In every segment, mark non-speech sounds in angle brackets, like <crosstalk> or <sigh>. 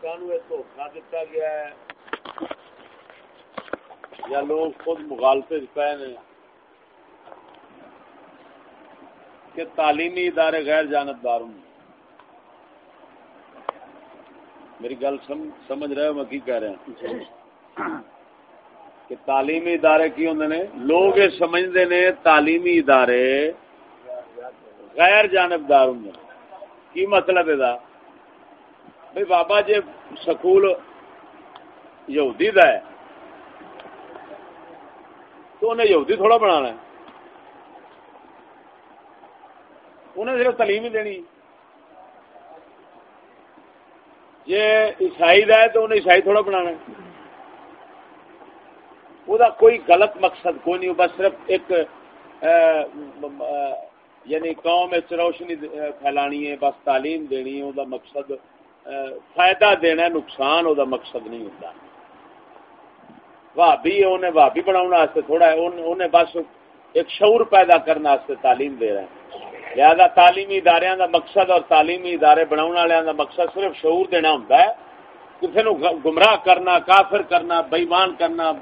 دھوکا دتا گیا ہے۔ یا لوگ خود مغالطے پے نے کہ تعلیمی ادارے غیر جانبدار ہوں میری گل سمجھ رہے ہو میں کی کہہ رہا ہوں؟ کہ تعلیمی ادارے کی ہوں نے، لوگ یہ سمجھتے نے تعلیمی ادارے غیر جانبدار ہوں کی مطلب ہے بھائی بابا جی سکول یہودی دا ہے، تو انہیں یہودی تھوڑا بنانا ہے۔ انہیں صرف تعلیم ہی دینی۔ جی عیسائی دا ہے تو انہیں عیسائی تھوڑا بنانا ہے۔ وہ کوئی غلط مقصد کوئی نہیں بس صرف ایک یعنی قوم روشنی پھیلانی ہے، بس تعلیم دینی ہے، وہ مقصد فائدہ دینا نقصان وہ مقصد نہیں ہوتا بھابی انہیں بھابی بنا تھوڑا انہیں بس ایک شعور پیدا کرنے تعلیم دے رہے ہیں۔ لہذا تعلیمی ادارے کا مقصد اور تعلیمی ادارے بنا والوں کا مقصد صرف شعور دینا ہوں کسی نو گمراہ کرنا، کافر کرنا بےمان کرنا،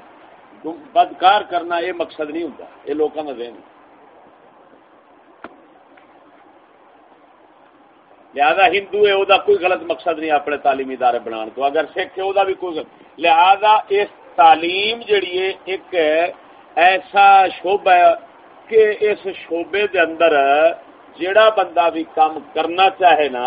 بدکار کرنا، یہ مقصد نہیں ہوتا یہ لوگوں کا ذہن لہذا ہندو ہے وہ کوئی غلط مقصد نہیں اپنے تعلیمی ادارے بنا تو۔ اگر سکھ ہے وہ بھی کوئی لہذا اس تعلیم جڑی ہے، ایک ایسا شعبہ ہے کہ اس شعبے دے اندر جیڑا بندہ بھی کام کرنا چاہے نا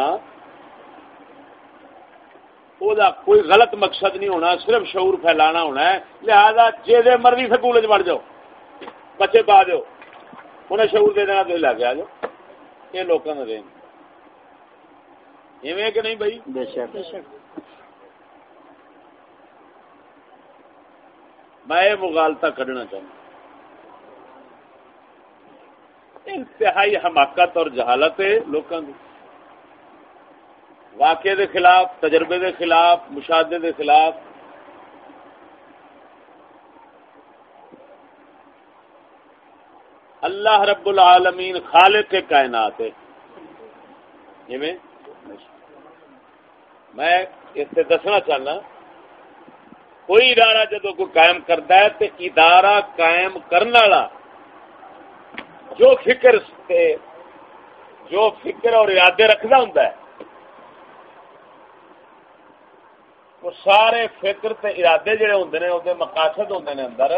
وہ کوئی غلط مقصد نہیں ہونا، صرف شعور پھیلانا ہونا ہے۔ لہذا جی مرضی سکول بڑھ جاؤ، بچے پا دو انہیں شعور دے دینا تو لے کے آ جاؤ۔ یہ لوگوں کا دین۔ ایویں کہ نہیں بھائی؟ بے شک۔ میں یہ مغالتا چاہوں۔ انتہائی حماقت اور جہالت ہے لوگوں کی واقعے دے خلاف تجربے دے خلاف مشاہدے دے خلاف۔ اللہ رب العالمین خالق کے کائنات ہے۔ میں اس سے دسنا چاہنا، کوئی ادارہ جدو کو قائم کرتا ہے تو ادارہ قائم کرنے والا جو فکر جو فکر اور ارادے رکھنا ہوں وہ سارے فکر تے ارادے جڑے ہوں نے وہ مقاصد ہوں نے اندر،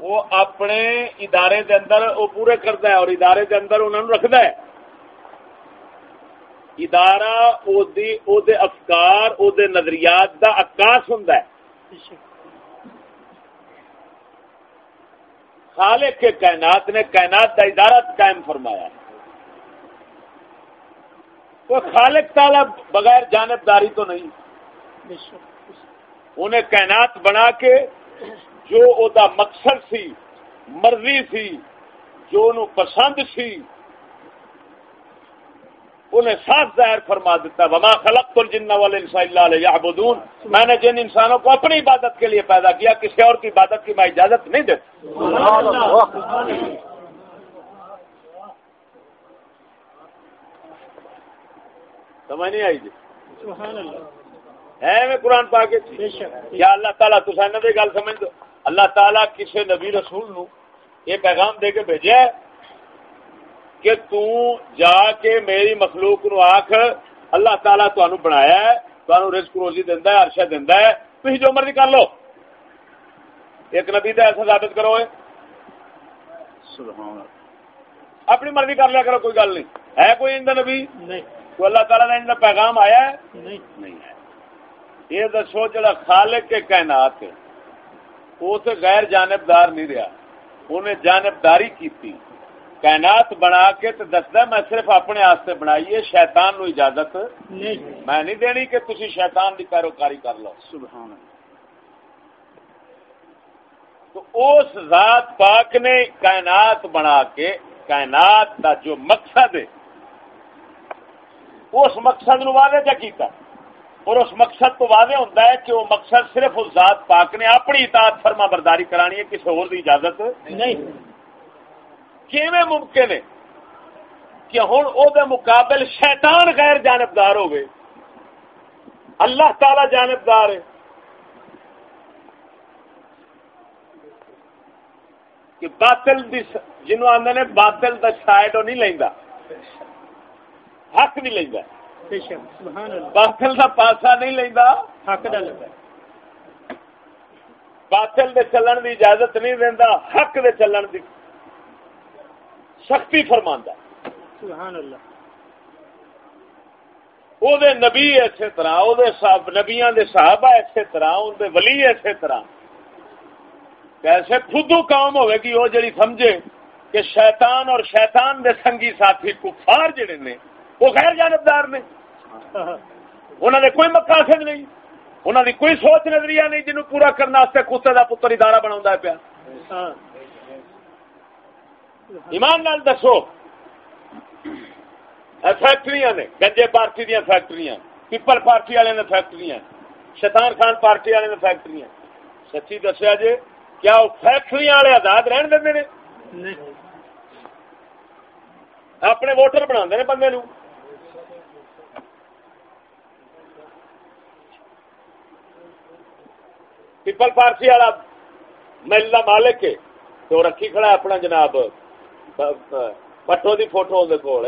وہ اپنے ادارے دے اندر وہ پورے کرتا ہے اور ادارے دے اندر انہوں رکھتا ہے۔ ادارہ او دی او دے افکار او دے نظریات دا عکاس ہوں خالق کے کائنات نے کائنات کا ادارہ قائم فرمایا وہ خالق تالا بغیر جانبداری تو نہیں۔ انہیں کائنات بنا کے جو او دا مقصد سی مرضی سی جو انہوں پسند سی انہیں صاف ظاہر فرما دیتا وما خلق تو جن والے اللہ میں نے جن انسانوں کو اپنی عبادت کے لیے پیدا کیا کسی اور کی عبادت کی میں اجازت نہیں دیتا۔ سمجھ نہیں آئی جی؟ ہے میں قرآن پا کے کیا اللہ تعالیٰ تصا گل سمجھ دو۔ اللہ تعالیٰ کسی نبی رسول نو یہ پیغام دے کے بھیجا ہے کہ تو جا کے میری مخلوق نو آخ اللہ تعالیٰ تمہیں بنایا ہے تمہیں رزق روزی دینا ہے ارشا دینا ہے۔ تھی جو مرضی کر لو۔ ایک نبی کا ایسا ثابت کرو اپنی مرضی کر لیا کرو کوئی گل نہیں۔ ہے کوئی ان نبی؟ نہیں۔ تو اللہ تعالیٰ نے ان پیغام آیا ہے؟ نہیں۔ ہے۔ یہ دسو جڑا خالق کے کائنات ہے وہ تو غیر جانبدار نہیں رہا۔ انہیں جانبداری کی تھی کائنات بنا کے تو دستا میں صرف اپنے آستے بنائیے شیطان نو اجازت میں نہیں دینی کہ تھی شیطان کی پیروکاری کر لو۔ سبحان تو اس ذات پاک نے کائنات بنا کے کائنات کا جو مقصد ہے اس مقصد نو واضح کیا کیتا؟ اور اس مقصد تو واضح ہوتا ہے کہ وہ مقصد صرف اس ذات پاک نے اپنی اطاعت فرما برداری کرانی ہے کسی اور اجازت نہیں۔ کیویں ممکن ہے کہ ہوں او دے مقابل شیطان غیر جانبدار ہو گئے اللہ تعالی جانبدار ہے۔ کہ باطل جنوب آدھے نے باطل کا سائڈ نہیں لینا حق نہیں لینا باطل کا پاسا نہیں لینا حق باطل دے چلن دی اجازت نہیں دینا حق دے چلن دی سختی فرما سبحان اللہ۔ او دے نبی اسی طرح او دے صاحب نبیاں دے صحابہ اسی طرح ان دے ولی اسی طرح۔ کیسے خودو قوم ہوئے گی وہ جڑی سمجھے کہ شیطان اور شیطان دے سنگی ساتھی کفار جڑے نے وہ غیر جانبدار نے۔ انہوں نے کوئی مقاصد نہیں انہوں نے کوئی سوچ نظریہ نہیں جنہوں پورا کرنے کتے کا پتر ادارہ بنا پیا۔ ایمان نال دسو۔ فیکٹری نے، گنجے پارٹی دیا فیکٹری پیپل پارٹی والے نے فیکٹری شیطان خان پارٹی والے نے فیکٹری سچی دسیا جی کیا وہ فیکٹری والے آزاد رہن دیں اپنے ووٹر بنا بندے نو پیپل پارٹی والا مل کا مالک ہے، تو رکھی کھڑا اپنا جناب۔ پٹو دی فوٹو کول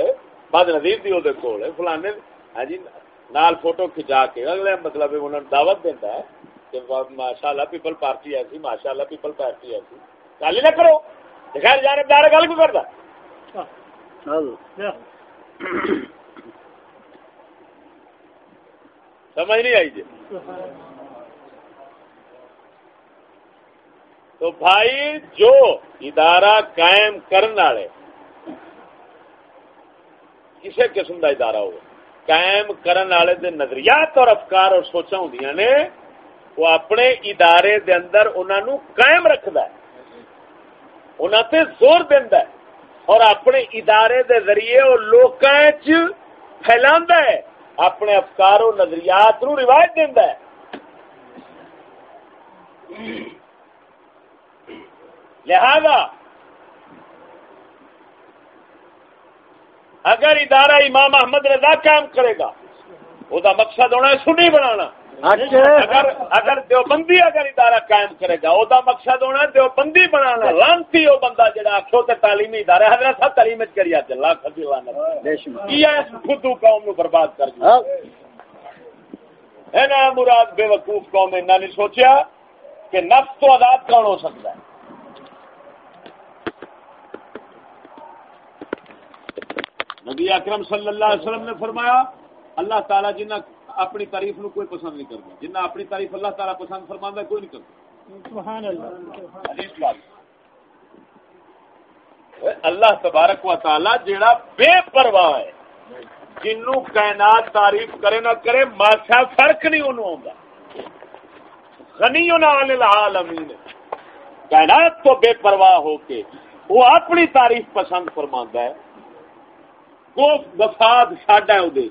بد ندیر دی کول فلانے ہاں جی نال فوٹو کھچا کے اگلے مطلب انہوں نے دعوت دینا ہے کہ ماشاء اللہ پیپل پارٹی ایسی ماشاء اللہ پیپل پارٹی ایسی گل نہ کرو خیر جانبدار گل کیوں کرتا سمجھ نہیں آئی جی تو بھائی جو ادارہ قائم کرنے والے کسی قسم کا ادارہ ہو قائم کرنے والے دے نظریات اور افکار اور سوچا ہوں نے، وہ اپنے ادارے دے اندر انہوں قائم رکھد انہوں تے زور دینا اور اپنے ادارے دے ذریعے وہ لوگ پھیلا ہے، اپنے افکار و نظریات نو روایت دینا ہے۔ لہذا اگر ادارہ امام احمد رضا قائم کرے گا وہ مقصد ہونا ہے سنی بنانا۔ اچھا۔ اگر اگر دیوبندی اگر ادارہ قائم کرے گا وہ مقصد ہونا دیوبندی بنانا۔ لانتی وہ بندہ جہاں آخو تو تعلیمی ادارے حضرت صاحب تعلیم کری آج خود قوم نو برباد کر دیا؟ ہے نا مراد بے وقوف قوم ایسا نہیں سوچیا کہ نفس تو آزاد کون ہو سکتا ہے؟ نبی اکرم صلی اللہ علیہ وسلم نے فرمایا اللہ تعالیٰ جنہ اپنی تعریف نو کوئی پسند نہیں کرتا جنہ اپنی تعریف اللہ تعالیٰ پسند فرما کوئی نہیں کرتا۔ اللہ تبارک و تعالیٰ جیڑا بے پرواہ ہے جنو کائنات تعریف کرے نہ کرے ماسا فرق نہیں انہوں آتا غنی العالمین۔ کائنات تو بے پرواہ ہو کے وہ اپنی تعریف پسند فرما ہے۔ وہ وفاد ساڈا ہے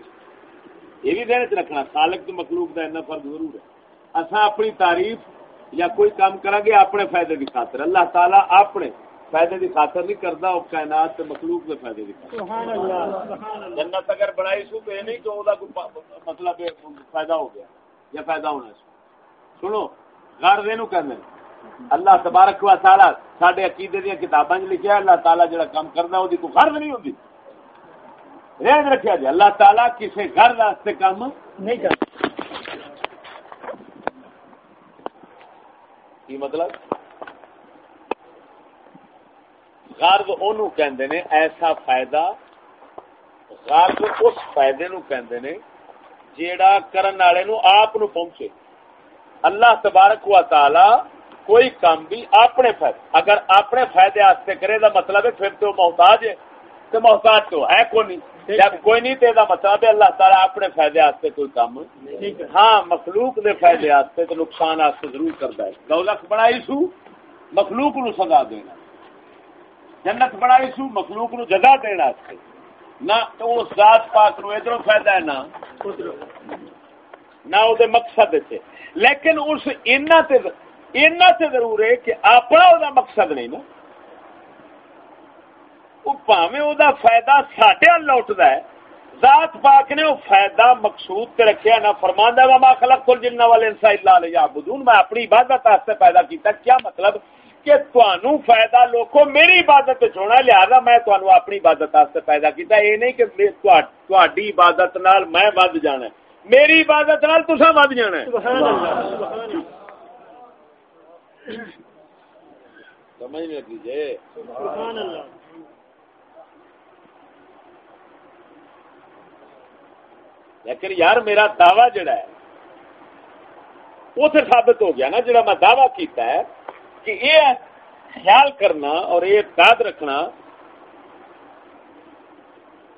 یہ بھی دین چ رکھنا خالق تو مخلوق کا اتنا فرق ضرور ہے۔ اصا اپنی تعریف یا کوئی کام کریں گے اپنے فائدے کی خاطر۔ اللہ تعالیٰ اپنے فائدے کی خاطر نہیں کرتا وہ کائنات تے مخلوق فائدے خاطر۔ جنت اگر بنائی سو تو یہ نہیں کہ مطلب فائدہ ہو گیا یا فائدہ ہونا سو سنو اللہ تبارک و تعالیٰ سارے عقیدے لکھا اللہ تعالیٰ جڑا کام وہ کوئی غرض نہیں ہوتی رہن رکھا جائے۔ اللہ تعالیٰ کسی گھر واسطے کام نہیں کر مطلب؟ غرض کہندے نے ایسا فائدہ غرض اس فائدے نو کہندے نے جیڑا کرن والے نو آپ نو پہنچے۔ اللہ تبارک و تعالی کوئی کام بھی اپنے فائدے اگر اپنے فائدے واسطے کرے دا مطلب ہے پھر تو محتاج ہے تو محتاج تو ہے کوئی نہیں۔ جب کوئی نہیں تیرا مطلب اللہ تعالیٰ اپنے فائدے آستے کوئی کام ہاں مخلوق دے فائدے آستے تو نقصان آستے ضرور کرتا ہے۔ دولت بنائی سو مخلوق نو سزا دینا۔ جنت بنائی سو مخلوق نو جگہ دینا آستے نہ تو اس ذات پاک نو ادھر فائدہ ہے نہ نہ وہ مقصد سے لیکن اس اینا تے اینا تے ضرور ہے کہ اپنا وہ مقصد نہیں نا۔ وہ پاوے وہ فائدہ ساڈے ہے ذات پاک نے وہ فائدہ مقصود تے رکھیا نہ فرماندا وما خلق کل جن والے انسا الا لیعبدون میں اپنی عبادت واسطے پیدا کیتا کیا مطلب کہ تانوں فائدہ لوکو میری عبادت ہونا لہذا میں تانوں اپنی عبادت واسطے پیدا کیتا اے نہیں کہ تہاڈی عبادت نال میں ود جانا میری عبادت نال تساں ود جانا سبحان اللہ سمجھ میں کیجیے سبحان اللہ لیکن یار میرا دعوی جڑا ہے، وہ تو ثابت ہو گیا نا، جڑا میں دعوی کیتا ہے کہ یہ خیال کرنا اور یہ یاد رکھنا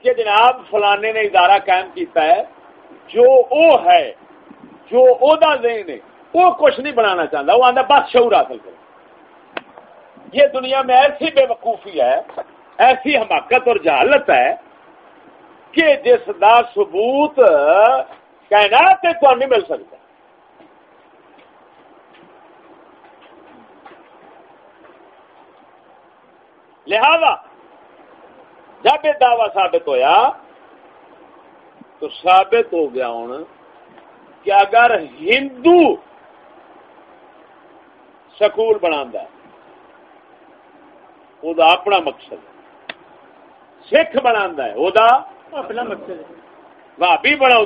کہ جناب فلانے نے ادارہ قائم کیتا ہے، جو او ہے، جو او دا ذہن ہے، وہ کچھ نہیں بنانا چاہتا، وہ آتا بس شعور حاصل کر یہ دنیا میں ایسی بے وقوفی ہے، ایسی حماقت اور جہالت ہے کہ جس دا ثبوت کہنا تو نہیں مل سکتا۔ لہذا جب یہ دعوی ثابت ہویا تو ثابت ہو گیا ہوں کہ اگر ہندو سکول بنا اپنا مقصد سکھ بنا اپنا مقصد بھابی بنا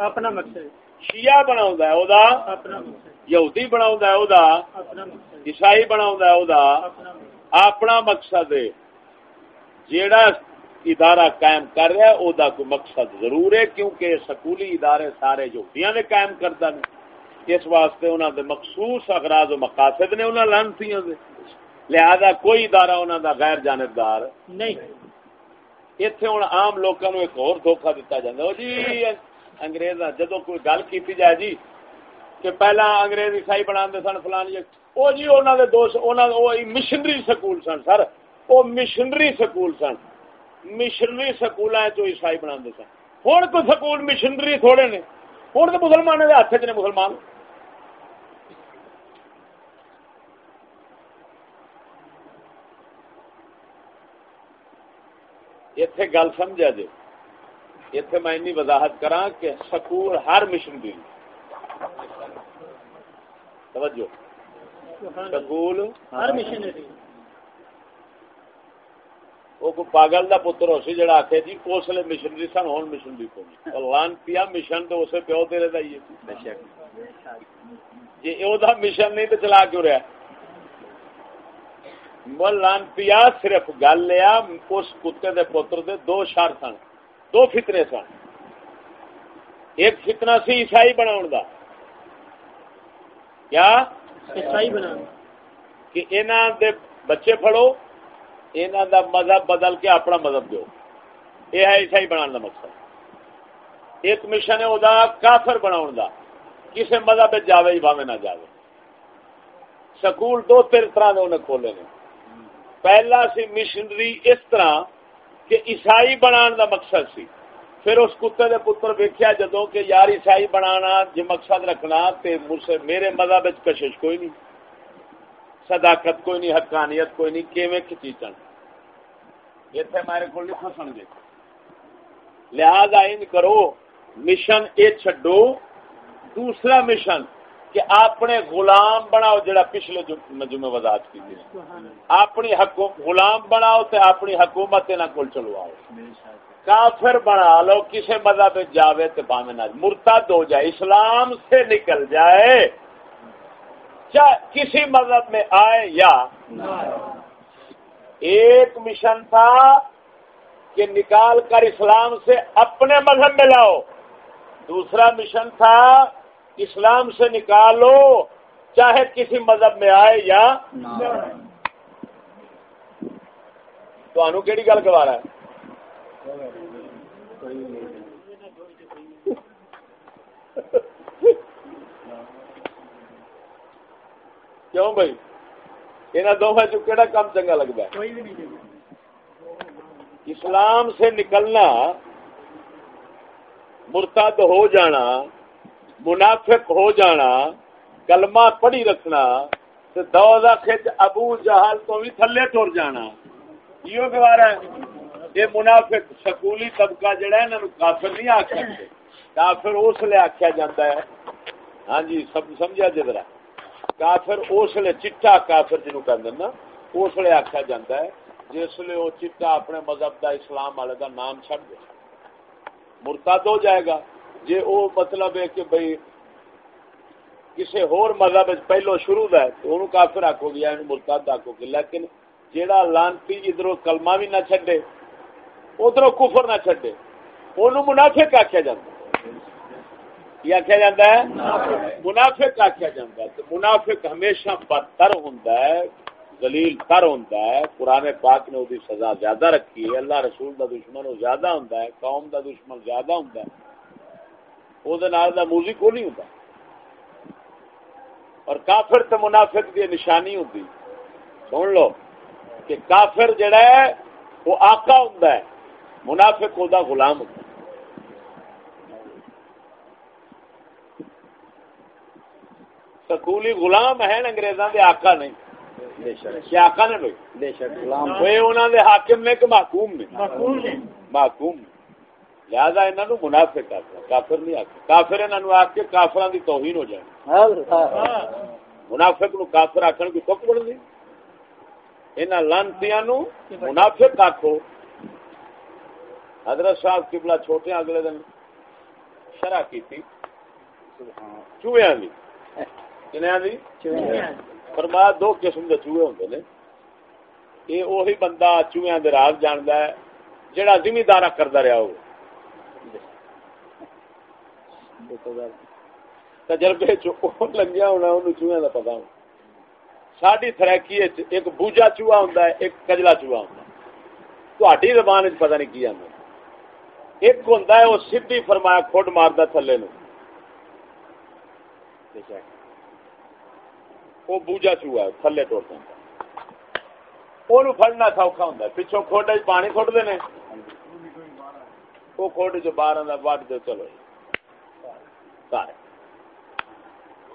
اپنا مقصد شیعہ بنا اپنا یہودی بنا عیسائی بنا اپنا مقصد جیڑا ادارہ قائم کر رہا ہے دا کوئی مقصد ضرور ہے کیونکہ سکولی ادارے سارے یہودیاں نے قائم کرتا نے اس واسطے انہوں دے مخصوص اغراض و مقاصد نے انہوں لانتیاں دے لہذا کوئی ادارہ انہوں دا غیر جانبدار نہیں اتنے ہوں آم لوگوں ایک اور دھوکھا دتا جا جی انگریز جدو کوئی گل کی جائے جی کہ پہلا انگریز عیسائی بنا سن فلان جی وہ جی انہوں نے دوست مشنری سکول سن سر وہ مشنری سکول سن مشنری سکول عیسائی بنا سن ہوں تو سکول مشنری تھوڑے نے ہوں تو مسلمانوں کے ہاتھ چ نے مسلمان اتے گل سمجھا جی اتے میں این وضاحت کرا کہ سکول ہر مشن دی توجہ۔ سکول ہر مشن وہ کو پاگل دا پتر ہو سی جڑا آخے جی اس لیے مشنری سن ہوں مشنری کو لان پیا مشن تو اسے پیو تیرے دا ہی ہے۔ جی وہ مشن نہیں تو چلا کیوں رہا ملان پیا صرف گل لیا اس کتے دے پتر دے دو شر سن دو فتنے سن۔ ایک فتنا سی عیسائی بنا دا۔ کیا؟ عیسائی بنا کہ انہاں دے بچے پڑھو انہاں دا مذہب بدل کے اپنا مذہب دو یہ ہے عیسائی بنا دا مقصد۔ ایک مشن ہے دا کافر بنا دا۔ کسی مذہب جاوے ہی بھاوے نہ جاوے۔ سکول دو تیر طرح دے انہیں کھولے نے۔ پہلا سی مشنری اس طرح کہ عیسائی بنان دا مقصد سی۔ پھر اس کتے دے پتر ویکیا جدو کہ یار عیسائی بنانا جی مقصد رکھنا تے میرے مذہب کشش کوئی نہیں۔ صداقت کوئی نہیں، حقانیت کوئی نہیں، کیویں کھچیچن اتنے میرے کو نہیں فسن گے۔ لہذا ان کرو مشن اے چھڈو، دوسرا مشن کہ اپنے غلام بناؤ جڑا پچھلے جمعے وضاحت کی تھی اپنی غلام بناؤ تے اپنی حکومت نہ کول چلواؤ۔ کافر بنا لو کسی مذہب جاوے تے پاوے نہ۔ مرتد ہو جائے، اسلام سے نکل جائے۔ چاہے کسی مذہب میں آئے یا ایک مشن تھا کہ نکال کر اسلام سے اپنے مذہب میں لاؤ۔ دوسرا مشن تھا اسلام سے نکالو چاہے کسی مذہب میں آئے یا تو کیڑی گل گوا رہا ہے؟ کیوں بھائی؟ یہاں دونوں چکا کام چنگا لگتا ہے؟ اسلام سے نکلنا مرتد ہو جانا منافق ہو جانا، کلمہ پڑھی رکھنا دوزہ کھچ ابو جہل تو بھی تھلے ٹور جانا۔ یہ گوارا ہے یہ منافق سکولی طبقہ جڑا ہے انہوں کافر نہیں آخ سکتے۔ کافر اس لیے آخیا جاتا ہے۔ ہاں جی سب سمجھا جدرا کافر اس لیے چٹا کافر جنو کہ نا اس لیے آخیا جاتا ہے۔ جس لیے وہ چٹا اپنے مذہب دا اسلام والے دا نام چڑ دے۔ مرتد ہو جائے گا۔ جی وہ مطلب ہے کہ بھائی کسی ہور مذہب پہلو شروع دا ہے تو انہوں کافر آکو گیا انہوں مرتد آکو گی لیکن جیڑا لانتی جی ادھر کلمہ بھی نہ چھڈے، ادھر کفر نہ چھڈے انہوں منافق آخیا جاتا یہ آخیا جاتا ہے؟ منافق آخیا جاتا ہے۔ تو منافق ہمیشہ بدتر ہوتا ہے دلیل تر ہوتا ہے۔ قرآن پاک نے وہ سزا زیادہ رکھی ہے۔ اللہ رسول دا دشمن وہ زیادہ ہوتا ہے، قوم دا دشمن زیادہ ہوتا ہے۔ وہ موزی کو نہیں ہوتا اور کافر تو منافق دی نشانی ہوتی سن لو کہ کافر جڑا ہے وہ آقا ہوں منافق وہ غلام ہوتا سکولی غلام ہے انگریزاں دے آقا نہیں۔ آقا نے دے حاکم نے کہ محکوم نے؟ محکوم لہذا انہوں نے منافق آتا کافر نہیں آتا کافر انہوں آ کے کافران دی توہین ہو جائے۔ منافق نو کافر آخر کی تک انہاں لانتیاں نو منافق آکھو۔ حضرت صاحب قبلہ چھوٹے اگلے دن شرح کی چوہیاں دی۔ فرمایا دو قسم کے چوہے ہوں نے۔ یہ وہی بندہ چوہیا کے راز جانتا ہے جہاں زمیندار کرتا رہا ہو۔ تجربے لگیا ہونا ان چوہیا کا پتا ہو ساری تھریکی ایک بوجا چوہا ہوں ایک کجلا چوہا ہوں تھی زبان چ پتا نہیں کی آتا ایک ہوں وہ سی فرمایا کھڈ مارتا تھلے نو وہ بوجا چوہا تھلے ٹوٹ جاتا وہ فڑنا سوکھا ہوں پچھوں کھوڈ پانی کھٹتے ہیں وہ کھوڈ چ باہر آتا وڈ دو چلو سارے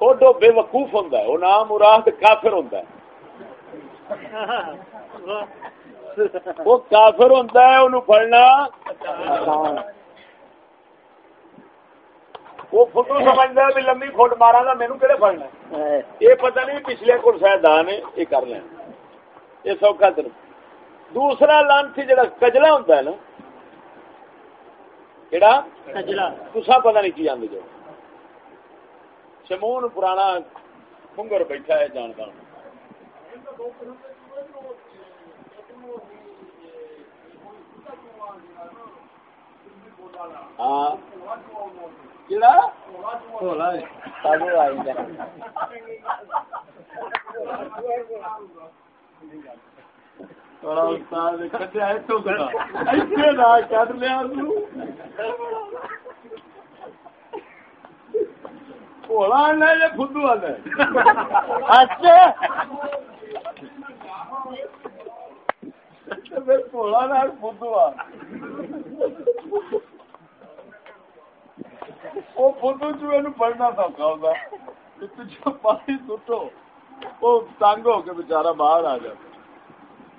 کھوڈو بے وقوف ہوں وہ نام مراد کافر ہوں وہ کافر ہوں فڑنا وہ فٹو سمجھتا ہے لمبی فٹ مارا گا مینو کہڑے فڑنا یہ پتہ نہیں پچھلے کو شاید دان ہے یہ کر لیں یہ سوکھا تر دوسرا لانسی جڑا کجلا ہوتا ہے نا کہڑا تسا پتہ نہیں کی آدھے جو۔ شمون پرانا کنگر بیٹھا ہے ہوں۔ ہاں۔ وہ فوٹو چوہے نو پڑھنا سوکھا پچھو پانی سٹو وہ تنگ ہو کے بچارا باہر آ جاتا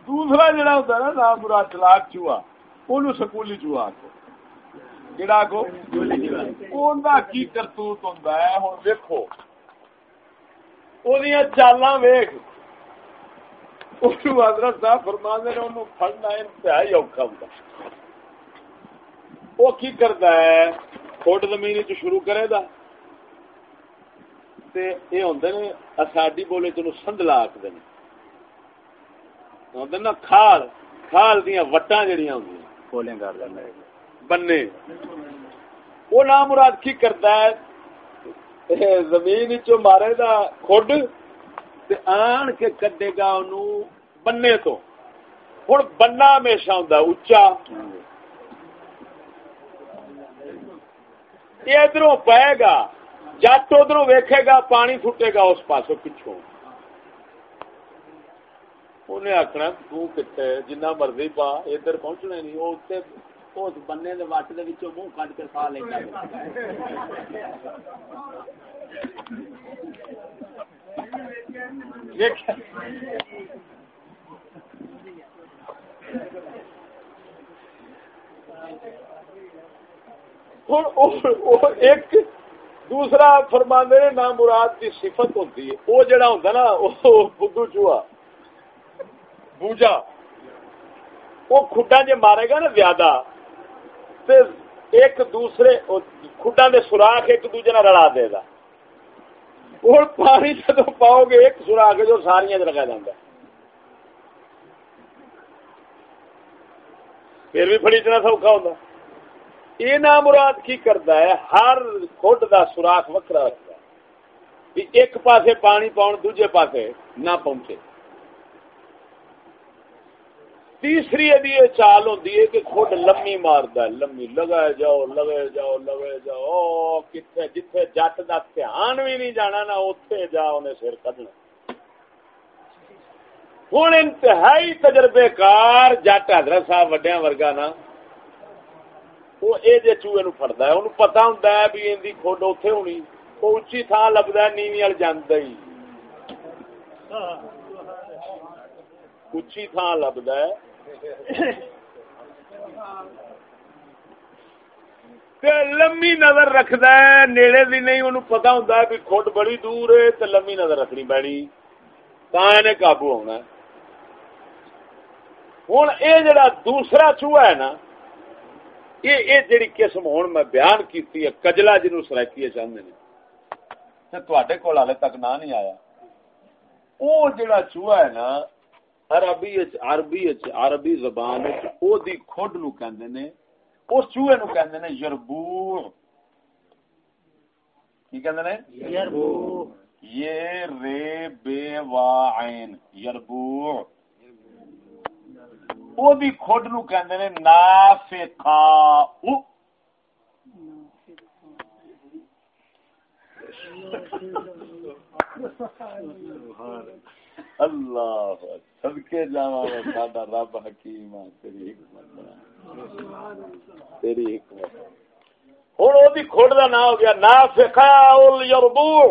دوسرا جڑا ہوتا ہے نا نام برا چلاک چوہا وہ سکولی چوہا آکو جڑا آخو کو کی کرتوت ہوں ہوں دیکھو چالاں ویخ حضرت صاحب فرما نے پڑنا انتہائی اوکھا ہوں وہ کی کرتا ہے؟ فٹ زمین چ شروع کرے دا۔ تے اے ہوندے نے اساڈی بولے چلو سندلا آکھدے نے۔ ہوندے نا کھال کھال دیاں وٹاں جڑیاں ہوندیاں۔ کولیں کر لیندا بننے۔ وہ نام مراد کی کرتا ہے؟ زمین چ مارے دا کھڈ تے آن کے کڈے گا اونوں بننے تو۔ ہن بننا ہمیشہ ہوندا اونچا۔ یہ ادھر پائے گا جٹ ادھر ویکھے گا پانی فٹے گا اس پاس پچھوں۔ انہیں آخنا تک جنا مرضی پا ادھر پہنچنا نہیں وہ اس بننے کے وٹ کے منہ کٹ کے سا لینا ایک دوسرا فرمانے نے نام مراد کی صفت ہوتی ہے وہ جڑا ہوں نا بدھو چوہا بوجا وہ کھڈا جی مارے گا نا زیادہ ایک دوسرے کھڈا دے سوراخ ایک دوجے رلا دے گا۔ اور پانی جدو پاؤ گے، ایک سوراخ جو ساری لگا جاتا پھر بھی فریچنا سوکھا ہوتا یہ نام مراد کی کرتا ہے؟ ہر خڈ دا سوراخ وکرا رکھتا ہے۔ ایک پاسے پانی پاؤن، دوجے پاسے نہ پہنچے۔ تیسری ادی یہ چال ہوتی ہے کہ خود لمی مارد لمی لگائے جاؤ لگے جاؤ لگے جاؤ کتنے جتھے جٹ کا دھیان بھی نہیں جانا نا اتے جا انہیں سر کھنا ہوں انتہائی تجربے کار جٹ حضرت صاحب وڈیا ورگا نا وہ یہ جی چوہے نو فٹتا ہے انہوں پتا ہوں بھی ان کی کھڈ اتے ہونی وہ اچھی تھان لگتا نیوی وال جانا ہی۔ اچھی تھان لبد ہے۔ لمبی نظر رکھد نیڑے بھی نہیں، انہوں پتا ہوں بھی کھٹ بڑی دور ہے تو لمبی نظر رکھنی پینی تا قابو ہونا ہوں یہ جڑا دوسرا چوہا ہے نا یہ جڑی قسم ہوں میں بیان کی کجلا جنوب سرائکی چاہتے تے کول ہالے تک نہ نہیں آیا۔ وہ جڑا چوہا ہے نا عربی عربی عربی زبان او دی کھڈ نو کہندے نے اس چوہے نو کہندے نے یربوع۔ کی کہندے نے؟ یربوع۔ یہ رے بے وا عین یربوع۔ او دی کھڈ نو کہندے نے نافقا او۔ اللہ۔ اللہ صدقے جاواں ساڈا رب حکیم ہے، تیری حکمت تیری حکمت ہن او دی کھوڑ دا نام ہو گیا نافقا الیربوع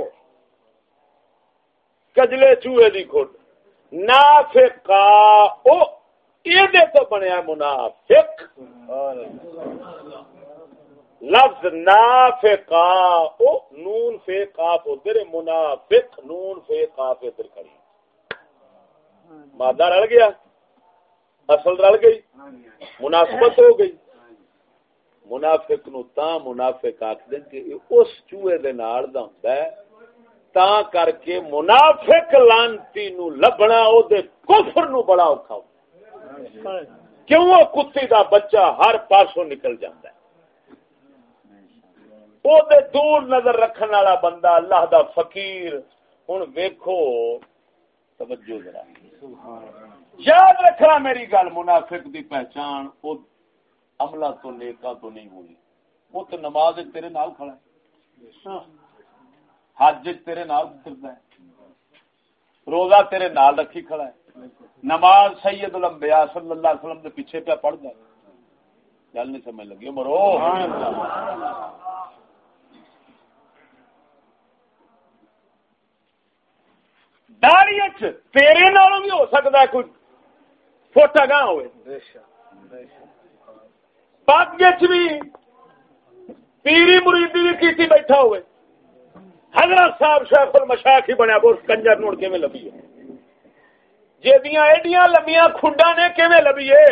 کجلے چوہے دی کھوڑ۔ نافقا او اے دے تو بنیا منافق۔ لفظ نافقا او نون فے قاف ادھر، منافق نون فے قاف ادھر کھڑی۔ مادہ رل گیا اصل رل گئی مناسبت ہو گئی۔ منافق نو تا منافق آخ کہ اس چوہے دے نال دا ہوندا ہے تا کر کے منافق لانتی نو لبنا او دے کفر نو بڑا اوکھا کیوں وہ کتی دا بچہ ہر پاسوں نکل جاندا ہے؟ او دے دور نظر رکھن والا بندہ، اللہ دا فقیر، ہن ویکھو، توجہ ذرا۔ یاد رکھنا میری گل، منافق دی پہچان وہ عملہ تو نیکا تو نہیں ہوئی وہ تو نماز تیرے نال کھڑا ہے۔ حج تیرے نال پھردا ہے۔ روزہ تیرے نال رکھی کھڑا ہے۔ نماز سید الانبیاء صلی اللہ علیہ وسلم دے پیچھے پہ پڑھدا ہے۔ گل نہیں سمجھ لگی مرو داڑی تیرے نالوں بھی ہو سکتا ہے کوئی فوٹا گاہ ہوئے پگ بھی پیری مریدی بھی کیتی بیٹھا ہوئے حضرت صاحب شیخ المشاخ ہی بنیا بول کنجر نوڑ کے میں لبی ہے جیدیاں ایڈیاں لمیاں کھنڈا نے کے میں لبی ہے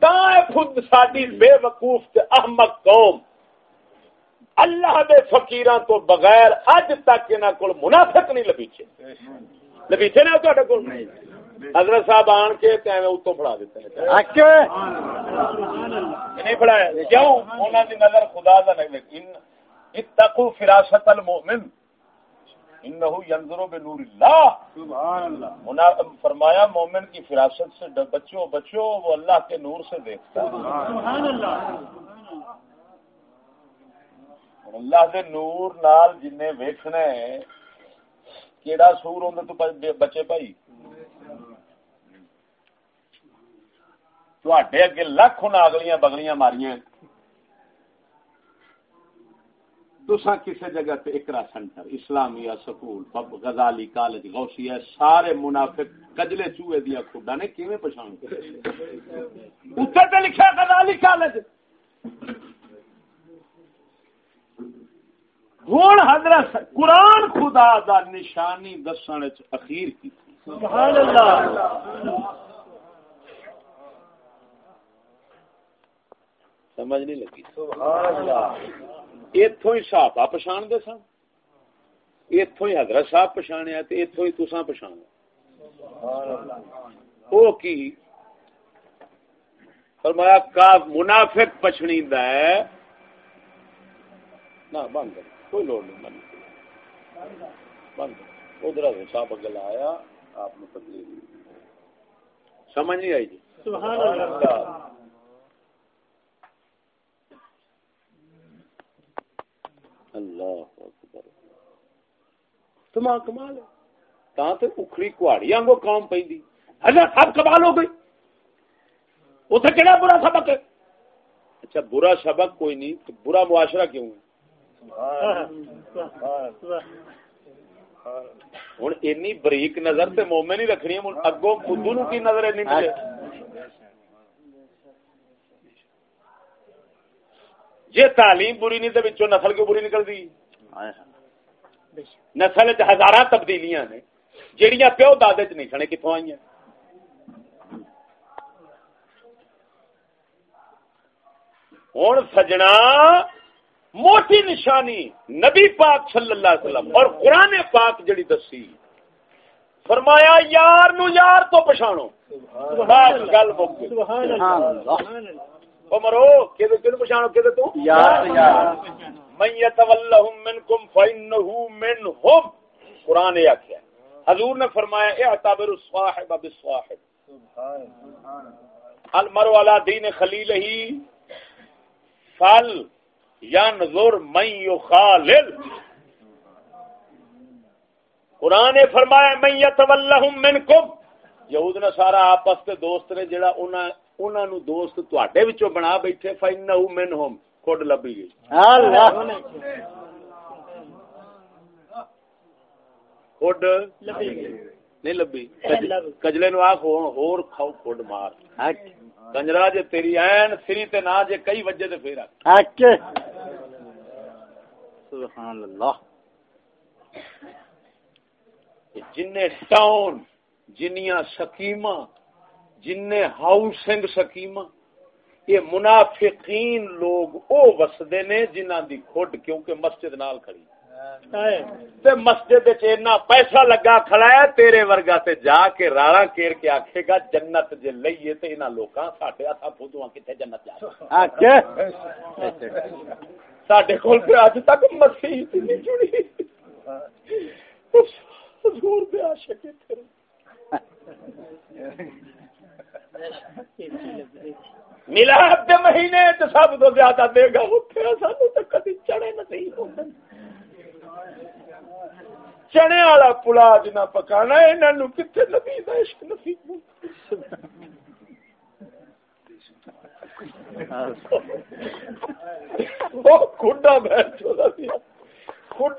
تا خود ساڈی بے وقوف تے احمق قوم اللہ دے فقیراں تو بغیر اج تک انہاں کول منافق نہیں لبیچے۔ لبیچے نے تہاڈے کول؟ حضرت صاحب آن کے تے ایویں اوتوں پڑھا دیتے ہیں۔ اکے نہیں پڑھایا کیوں؟ انہاں دی نظر خدا دا نہیں ان اتقوا فراست المؤمن۔ انه ينظر بنور اللہ۔ سبحان اللہ فرمایا مومن کی فراست سے بچو بچو وہ اللہ کے نور سے دیکھتا ہے۔ سبحان اللہ اللہ دے نور نال جن ویکھنا ہے، کیڑا سور ہوں تو بچے بھائی؟ تھے اگے لکھ ہوں اگلیاں بگلیاں ماریاں۔ تسا کسی جگہ تے Iqra centre, Islamia school Ghazali college, Ghausia, سارے منافق کجلے چوہے دیا کھڈا نے کیویں پہچان کے اوپر تے لکھا غزالی کالج۔ ہوں حضرت قرآن خدا دا نشانی دسن اخیر کی۔ سبحان اللہ سمجھ نہیں لگی۔ سبحان اللہ اتوں ہی صحابہ پچھان دے سن۔ اتوں ہی حضرت صاحب پچھانے اتوں ہی تسا پچھانا وہ کی؟ فرمایا کا منافق پچھنی دا ہے۔ نہ بند کوئی لوڑ نہیں بند۔ بند۔ ادھر صاحب اگل آیا آپ نے تکلیف سمجھ نہیں آئی جی؟ سبحان اللہ۔ اللہ۔ اکبر۔ کمال تا تے اکھڑی قوم پیندی حضرت سب کمال ہو گئی۔ اوتھے کیڑا برا سبق ہے؟ اچھا برا سبق کوئی نہیں تو برا معاشرہ کیوں ہے؟ ہوں اینی بریک نظر تے مومن ہی رکھنی ہے اگوں خود نو کی نظر اینی ملے؟ جی تعلیم بری نہیں تو نسل کیوں بری نکلتی نسل ہزار تبدیلیاں نے جہیا پیو دادے چ نہیں سنے کتوں آئی ہوں سجنا موٹی نشانی نبی پاک صلی اللہ علیہ وسلم اور قرآن پاک جڑی دسی۔ فرمایا یار نو یار تو پچھاڑو گل مرو کہ پچھاڑو کہ یہ کیا حضور نے فرمایا اعتبر الصاحب بالصاحب۔ سبحان المرء على دين خليله فل ينظر من يخالل قرآن نے فرمایا من يتولهم منكم یہود نے سارا آپس کے دوست نے جڑا انہاں انہاں نو دوست تواڈے وچوں بنا بیٹھے فینہ منہم خود لبی گئی۔ خود نہیں لبی۔ کجلے نو آخ ہور کھاؤ خود مار۔ کنجرا جے تیری این سری تے نہ جے کئی وجہ تے پھر سبحان اللہ۔ جن ٹاؤن جنیاں سکیما جن ہاؤسنگ سکیما یہ منافقین لوگ او وسدے نے جنہ دی کھڈ کیونکہ مسجد نال کھڑی۔ تے مسجد اینا پیسہ لگا کھڑا ہے تیرے ورگا تے جا کے راڑا کیر کے آکھے گا جنت جے لئیے تے انہاں لوکاں ساڈے اسا پھودواں کتے جنت جا کے ساڈے کول تے اج تک مسیح نہیں جڑی۔ حضور دے عاشق تھے۔ ملاد دے مہینے تو سب تو زیادہ دے گا اوتھے سانو تو کدی چڑے نصیب ہوتے چنے والا پلا جنا پکانا انہوں کتنے نبی عشق نصیب کھڈا بہن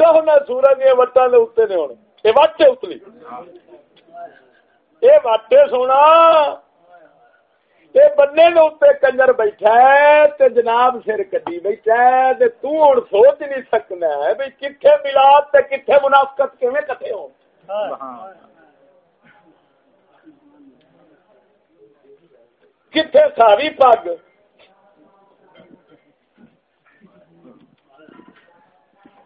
ہونا دیا دے اتنے نے یہ وٹ اتلی یہ سونا بننے کنجر بیٹھا ہے جناب سر کدی بیٹھا ہے سوچ نہیں سکنا ہے بھی کتنے ملاد کتنے منافقت کیویں کٹے ہو کتنے ساری پگ؟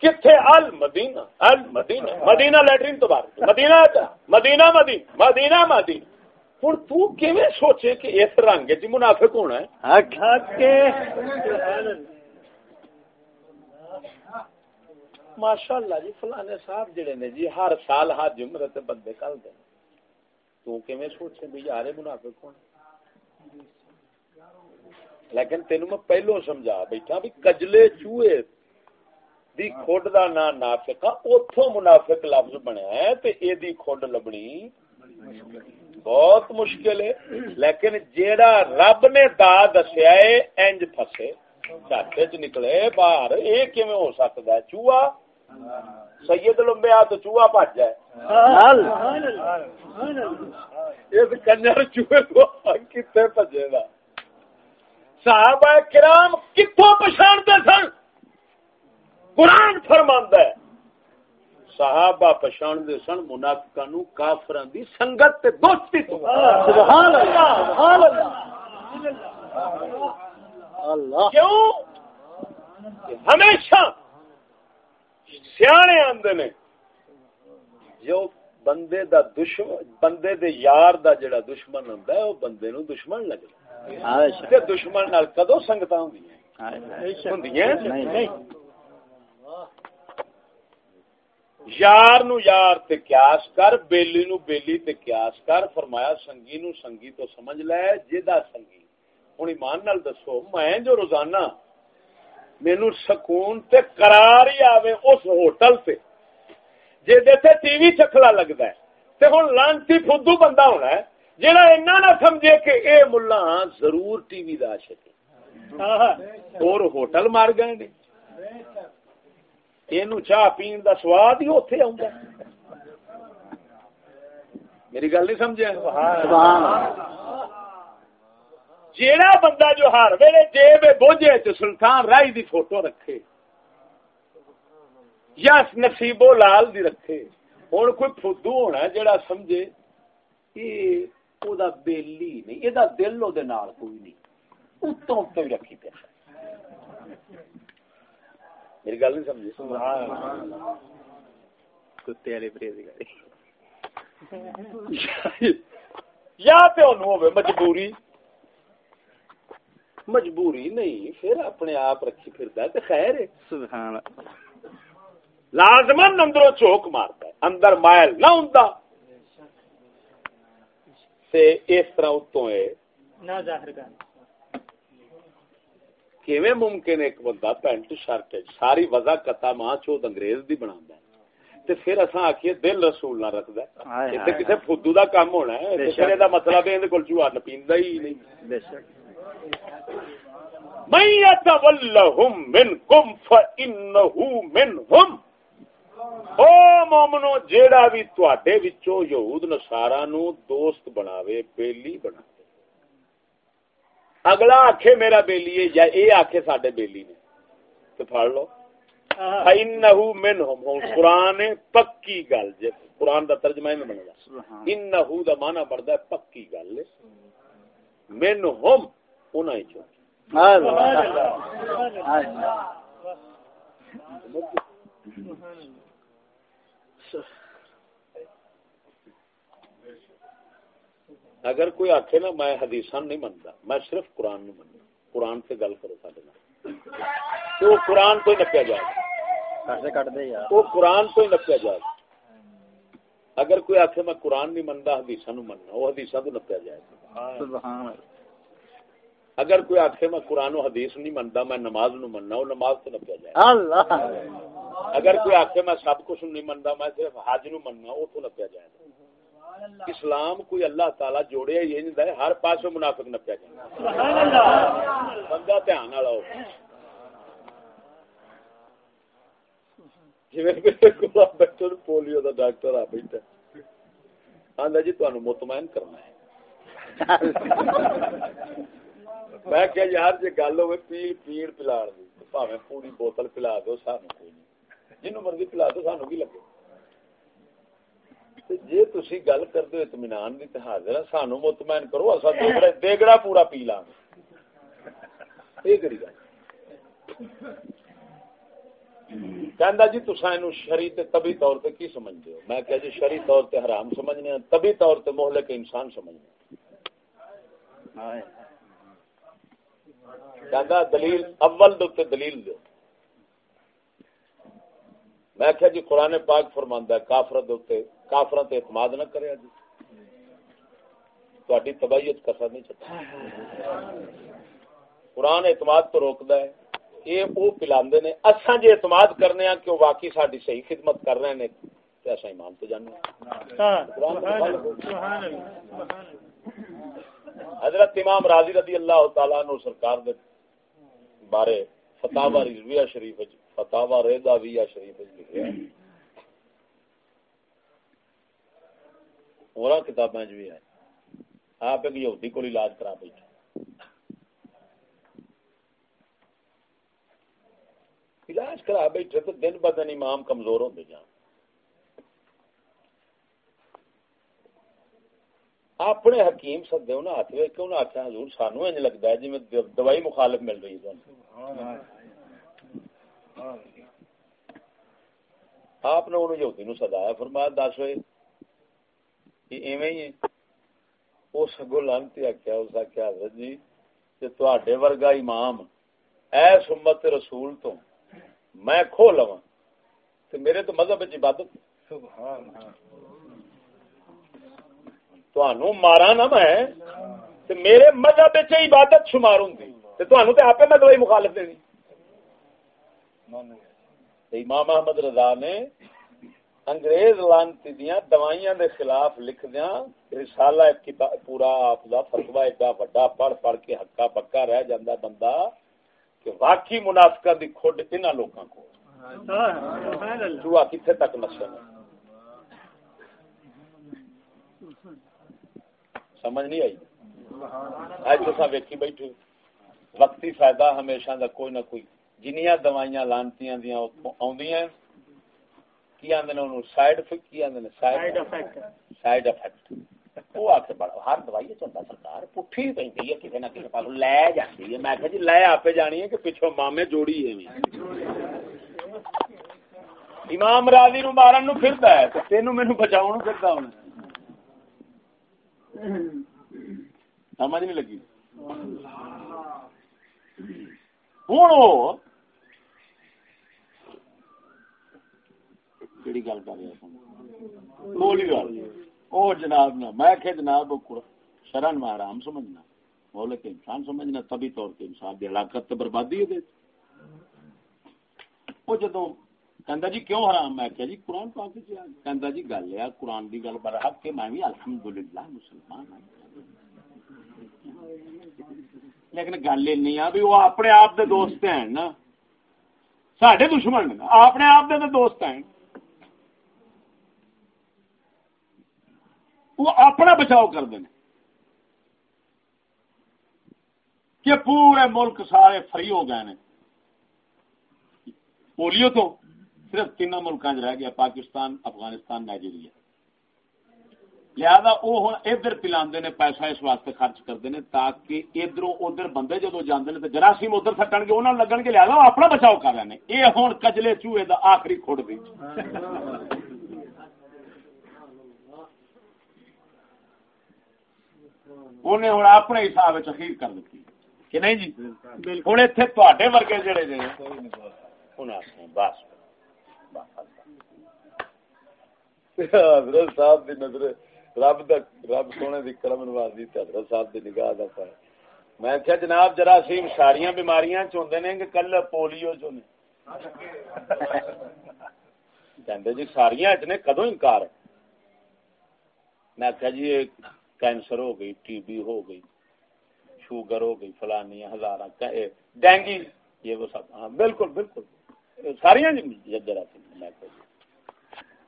کتنے ال مدینہ ال مدینہ مدینہ لیٹرین تو باہر مدینہ مدینہ مدینہ مدینہ مدینہ ہوں تیویں سوچے کہ اس رنگ چ منافق ہونا ہے؟ ماشاء اللہ جی فلانے صاحب جڑے نے جی ہر سال ہر جمر بندے کل دے۔ تو کیویں سوچے بھی یار منافق ہونا لیکن تین میں پہلو سمجھا بیٹھا بھی کجلے چوہے دی کھوڈ دا نا نافقہ، اوتھوں منافق لفظ بنیا ہے تے اے دی کھوڈ لبنی بہت مشکل ہے۔ لیکن جیڑا رب نے دا دسیا ہے انج پھسے، چاٹے چ نکلے باہر یہ کیون ہو سکتا ہے؟ چوہا؟ سید لمبیا تو چوہا بج جائے۔ کنجر چوہے کو کتنے بجے گا صحابہ کرام کتوں پچھاڑتے سن؟ قرآن فرماندا ہے۔ صحابہ دے سن منافقاں نو کافراں دی سنگت تے دوستی تو۔ سبحان اللہ سبحان اللہ۔ اللہ۔ کیوں؟ ہمیشہ سیانے آندے نے۔ جو بندے دا دشمن بندے دے یار دا جڑا دشمن ہوندا ہے او بندے نو دشمن لگدا ہے۔ تے دشمن نال کدو سنگتاں ہوندیاں؟ ہوندیاں؟ نہیں یار نو یار تے قیاس کر بیلی نو بیلی تے قیاس کر فرمایا سنگی نو سنگی تو سمجھ لے جدا سنگی۔ ہن ایمان نال دسو میں جو روزانہ مینوں سکون تے قرار ہی آوے اس ہوٹل تے۔ جے دے تے ٹی وی چکھلا لگدا ہے۔ تے ہن لانتی فدو بندہ ہونا ہے۔ جڑا اینا نہ سمجھے کہ اے ملہ ضرور ٹی وی دا عاشق ہے اور ہوٹل مار گئے نے۔ یہ چاہ پین دا سواد ہی اتے آ میری گل نہیں سمجھا جیڑا بندہ جو ہر ویلے جیب بوجھے سلطان رائی دی فوٹو رکھے یا نصیبو لال دی رکھے۔ ہوں کوئی فدو ہونا جیڑا سمجھے یہ بیلی نہیں یہ دل وہ کوئی نہیں۔ اتوں رکھی پہ میری گل نہیں سمجھی؟ کتے یا تو مجبوری۔ مجبوری نہیں پھر اپنے آپ رکھی پھرتا ہے خیر سبحان لازمن اندروں چوک مارتا ہے اندر مائل نہ ہوں اس طرح اتوں ہے نہ ظاہر کرنا کیویں ممکن ایک بندہ پینٹ شرٹ ساری وجہ کتا ماں چوت انگریز دی بنا تے پھر اساں آکھیے دل رسول نہ رکھدا ہے تے کسے فدو دا کام ہونا ہے تے پھر دا مطلب ہے کول ہی نہیں بے شک مومنو جیڑا بھی تواڈے وچوں یہود نصارا نو دوست بناوے بیلی بناوے۔ اگلا آخے میرا بیلی ہے یا اے آخے سڈے بیلی نے؟ تو پڑ لو۔ من ہم قرآن پکی گل جی قرآن دا ترجمہ میں بنے گا۔ ان دا بڑھتا ہے پکی گل۔ من اگر کوئی آخے نا میں حدیث نہیں منتا میں صرف قرآن نہیں منتا۔ قرآن سے گل کرو سارے تو قرآن تو ہی نپیا جائے وہ قرآن تو ہی نپیا جائے۔ اگر کوئی آخے میں قرآن نہیں منتا حدیث نو مننا وہ حدیث تو نپیا جائے۔ اگر کوئی آخے میں قرآن و حدیث نہیں منتا میں نماز نو مننا وہ نماز تو نپیا جائے۔ اگر کوئی آخے میں سب کچھ نہیں منتا میں صرف حج نو مننا وہ تو نپیا جائے۔ اسلام کوئی اللہ تعالی جوڑے یہ نہیں ہے ہر پاس منافق نپیا جائے۔ بندہ دھیان والا ہو جی پولیو کا ڈاکٹر آ بیٹھا۔ آدھا جی تمہیں مطمئن کرنا ہے۔ میں کہ یار جی گل ہوئے پیڑ پیڑ پلا دی پوری بوتل پلا دو سانو کوئی نہیں جنوں مرضی پلا دو سانو کی لگے جی تھی گل کر دو اطمینان کی حاضر سانو مطمئن کرو اصا دیگڑا پورا پی لا یہ کری گل کہندا جی تسا اینو شرعی تے طبی طور تے کی سمجھدے ہو میں کہ جی شرعی طور تے حرام سمجھنے ہیں طبی طور تے مہلک انسان سمجھنے ہیں کہندا دلیل اول دو تے دلیل دو میں کہ جی قرآن پاک فرماندا ہے کافر دو تے کافر اعتماد نہ کرے جی تاری تباہیت کسر نہیں چکا قرآن اعتماد تو روکتا ہے۔ یہ وہ پلا نے اصا جی اعتماد کرنے کہ وہ واقعی ساری صحیح خدمت کر رہے ہیں تو ایسا ایمان تو جانے حضرت امام راضی رضی اللہ تعالیٰ نو سرکار دے بارے فتاوا رضویہ شریف فتاوا ریدا شریف لکھا اور کتابیں بھی ہے آپ ایک یہودی کو علاج کرا بیٹھے۔ علاج کرا بیٹھے تو دن ب دن امام کمزور ہوتے جان۔ اپنے حکیم سدے انہیں ہاتھ ویک انہیں آخیا حضور، سانو انج لگتا ہے جی دوائی مخالف مل رہی ہے آپ نے انہوں یہودی نو سدایا، فرمایا، دس ہوئے کہ ایویں ہی اس گو لانتی آخیا اس آخیا حضرت جی کہ تے ورگا امام ایس امت رسول تو میں کھو لوا تو میرے تو مذہب عبادت سبحان اللہ۔ مارا نا میں میرے مذہب عبادت شمار ہوں تو آپ میں دوائی مخالف دینی۔ امام احمد رضا نے انگریز لانتی دیا دوائیاں دے خلاف لکھ دیا رسالہ پورا آپ دا فتوا ایڈا وڈا پڑھ پڑھ کے ہکا پکا رہ جاندہ بندہ کہ واقعی منافقہ دی کھوڑ انہاں لوکاں کو چوہا کتنے تک نسل سمجھ نہیں آئی۔ اج تو ویکھی بیٹھے وقتی فائدہ ہمیشہ دا کوئی نہ کوئی۔ جنیاں دوائیاں لانتیاں دیاں آندیاں کی آندے نے انہوں سائیڈ افیکٹ کی آندے نے سائیڈ افیکٹ سائیڈ افیکٹ وہ آ کے بڑا ہر دوائی چلتا سرکار پٹھی پہ ہے کسی نہ کسی پاس لے جاتی ہے۔ میں کہ جی لے آپ جانی ہے کہ پچھو مامے جوڑی ہے امام راضی نو مارن نو پھردا ہے تے تینو مینوں بچاؤ نو پھردا ہن سمجھ نہیں لگی۔ ہوں کیڑی گل کر رہا بولی گل او جناب نا میں کہ جناب، شرن میں آرام سمجھنا۔ مولک انسان سمجھنا تبھی طور پہ انسان کی ہلاکت بربادی ہے۔ وہ جدو کہندا جی کیوں حرام میں کہیا جی قرآن پاک وچ کہندا جی گل ہے قرآن دی گل برحق کہ میں بھی الحمدللہ مسلمان ہوں لیکن گل نہیں ہے بھی وہ اپنے آپ دے دوست ہیں نا ساڈے دشمن نے اپنے آپ دے دوست ہیں وہ اپنا بچاؤ کر دیں کہ پورے ملک سارے فری ہو گئے پولیو تو صرف تین ملک رہ گیا پاکستان افغانستان نائجیریا۔ لہذا وہ ہوں ادھر پلا نے پیسہ اس واسطے خرچ کرتے ہیں تاکہ ادھر ادھر بندے جدو جانے تو جراثیم ادھر سٹن گے انہوں لگن گے لہذا اپنا بچاؤ کر رہے ہیں یہ ہوں کجلے چوہے کا آخری کھڑ دی۔ انہیں ہوں اپنے حساب اخیر کر دیتی کہ نہیں جی؟ ہوں اتنے تے ورگے جڑے جی بس۔ حضرت صاحب دی نظر، رب دا رب سونے دی کرم نوازی تے حضرت صاحب دی نگاہ دا پائے میں کہا جناب جراثیم ساریاں بیماریاں چوندے نے کہ کل پولیو چ نے۔ کہندے جی ساریاں اچ نے کدوں انکار؟ میں کہا جی کینسر ہو گئی، ٹی بی ہو گئی، شوگر ہو گئی فلانی ہزار ڈینگی، یہ وہ سب۔ ہاں بالکل بالکل۔ ساریاں جی جراثیم جی،